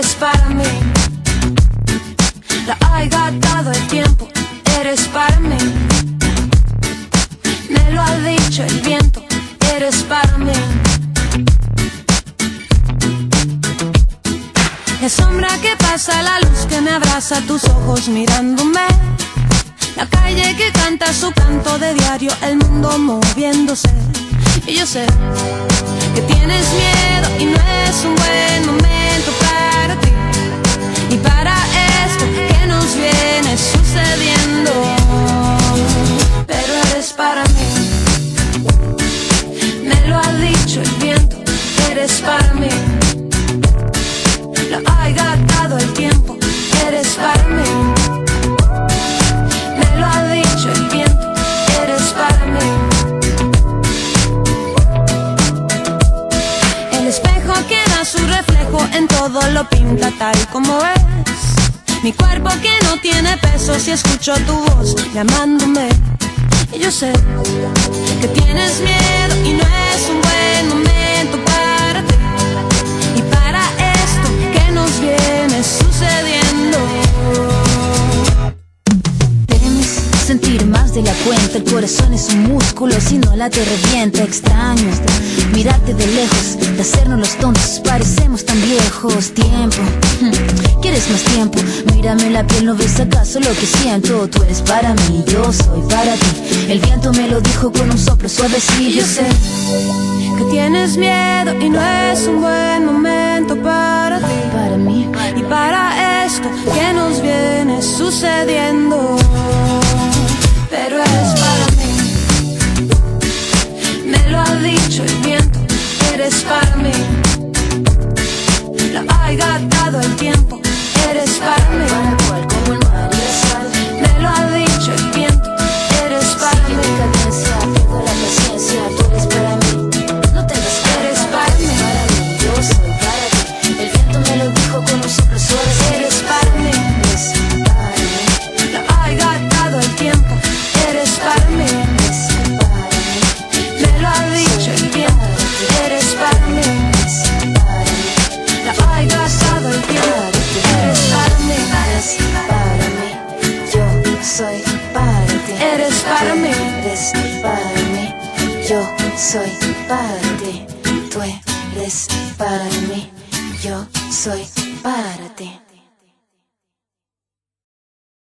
eres para mí. La ha dado el tiempo, eres para mí. Me lo ha dicho el viento, eres para mí. La sombra que pasa, la luz que me abraza, tus ojos mirándome. La calle que canta su canto de diario, el mundo moviéndose. Y yo sé que tienes miedo y no es un buen su reflejo en todo lo pinta tal como es. Mi cuerpo que no tiene peso si escucho tu voz llamándome. Y yo sé que tienes miedo de la cuenta, el corazón es un músculo, si no la te revienta, extraño mirarte de lejos, de hacernos los tontos, parecemos tan viejos, tiempo, hmm, ¿quieres más tiempo? Mírame la piel, ¿no ves acaso lo que siento? Tú eres para mí, yo soy para ti, el viento me lo dijo con un soplo suavecillo, yo sé que tienes miedo y no es un buen momento para ti. para mí, Y para esto que nos viene sucediendo. Lo ha gastado el tiempo, eres para mí. como el mar y la sal, Me lo Eres para mí. Yo soy para ti. Tú eres para mí. Yo soy para ti.